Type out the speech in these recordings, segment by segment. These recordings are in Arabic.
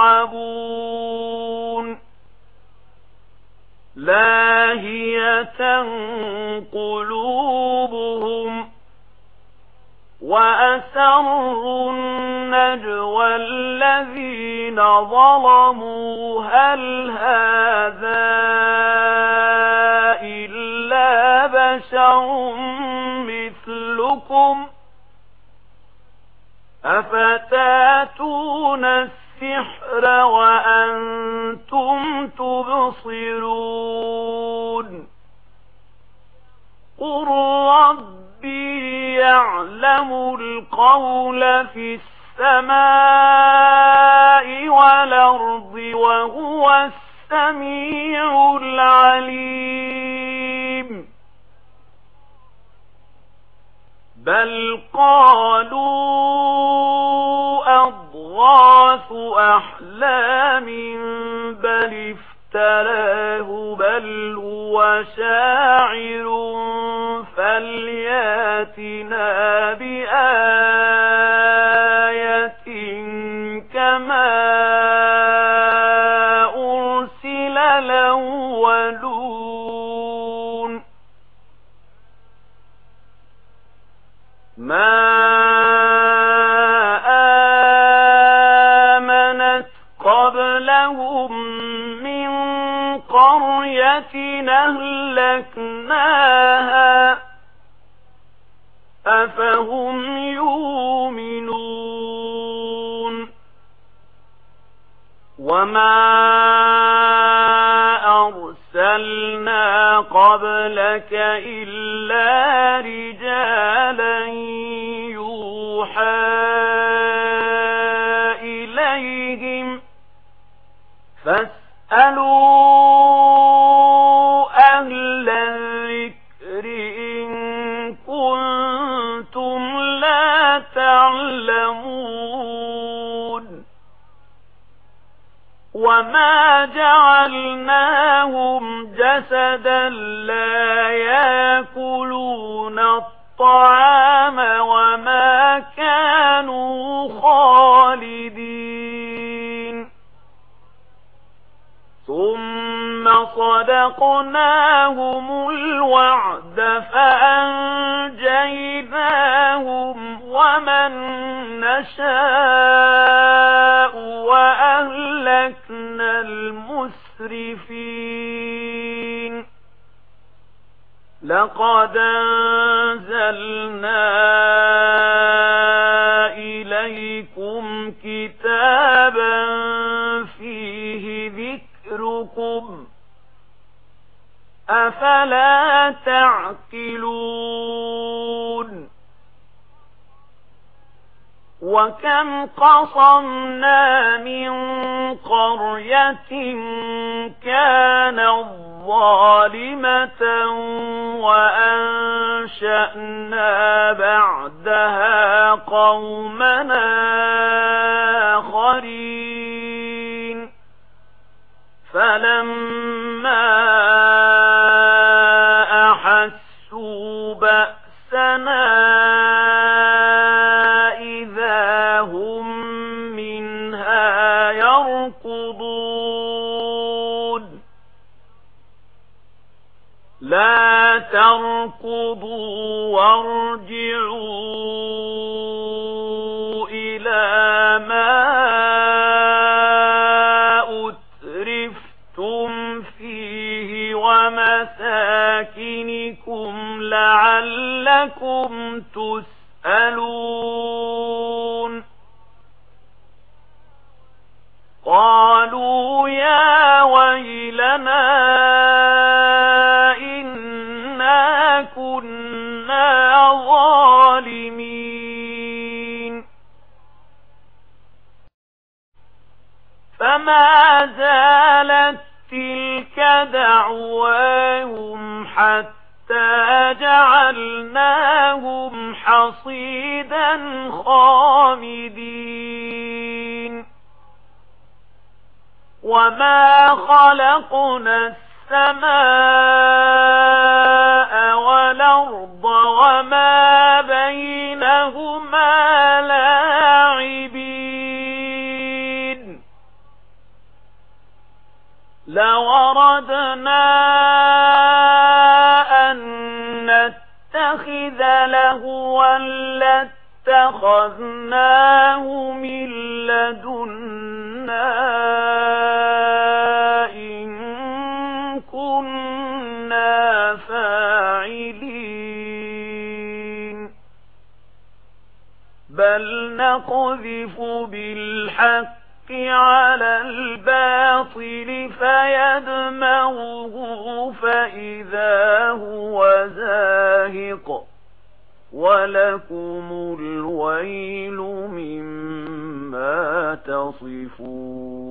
يلعبون. لاهية قلوبهم وأسروا النجوى الذين ظلموا. هل هذا إلا بشر مثلكم؟ أفتأتون السلام السحر وأنتم تبصرون. قل ربي يعلم القول في السماء والأرض وهو السميع العليم. بل قالوا أضغار أضعاف أحلام بل افتراه بل هو شاعر فلياتنا بي قرية أهلكناها أفهم يؤمنون وما أرسلنا قبلك إلا رجال يعلمون وما جعلناهم جسدا لا يأكلون الطعام وما كانوا خالدين. ثم صدقناهم الوعد فأنجيناهم ومن نشاء وأهلكنا المسرفين. لقد أنزلنا إليكم كتابا فيه ذكركم. أفلا تعقلون؟ وَكَمْ قَصَمْنَا مِنْ قَرْيَةٍ كَانَتْ ظَالِمَةً وَأَنشَأْنَا بَعْدَهَا قَوْمًا تركضون لا تركضوا وارجعوا إلى ما أترفتم فيه ومساكنكم لعلكم تسألون يا ويلنا إنا كنا ظالمين فما زالت تلك دعواهم حتى جعلناهم حصيدا خامدا وما خلقنا السماء والأرض وما بينهما لاعبين لو أن نتخذ لهوا لاتخذناه من لدنا كنا فاعلين. بل نقذف بالحق على الباطل فيدمغه فإذا هو زاهق. ولكم الويل مما تصفون.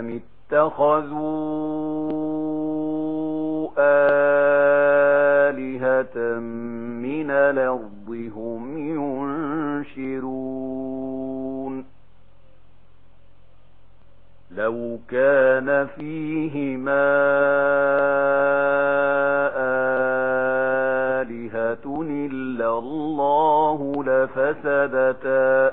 أم اتخذوا آلهة من الأرض هم ينشرون لو كان فيهما آلهة إلا الله لفسدتا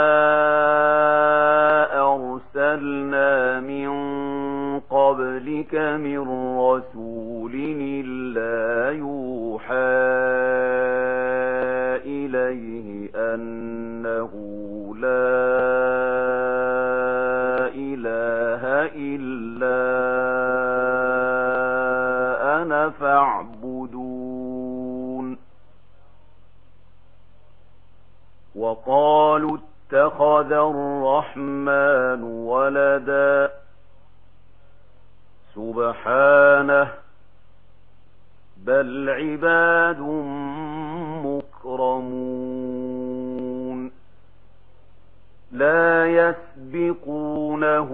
بِأَمْرِكَ مِنْ رَسُولٍ إِلَّا يُوحَى إِلَيْهِ أَنَّهُ لَا إِلَهَ إِلَّا أَنَا فَاعْبُدُونِ. وَقَالُوا اتَّخَذَ الرَّحْمَنُ وَلَدًا. سبحانه بل عباد مكرمون لا يسبقونه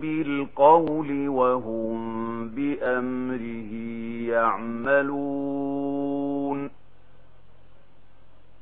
بالقول وهم بأمره يعملون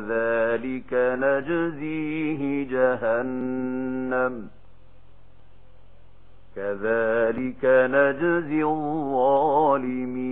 كذلك نجزيه جهنم كذلك نجزي الظالمين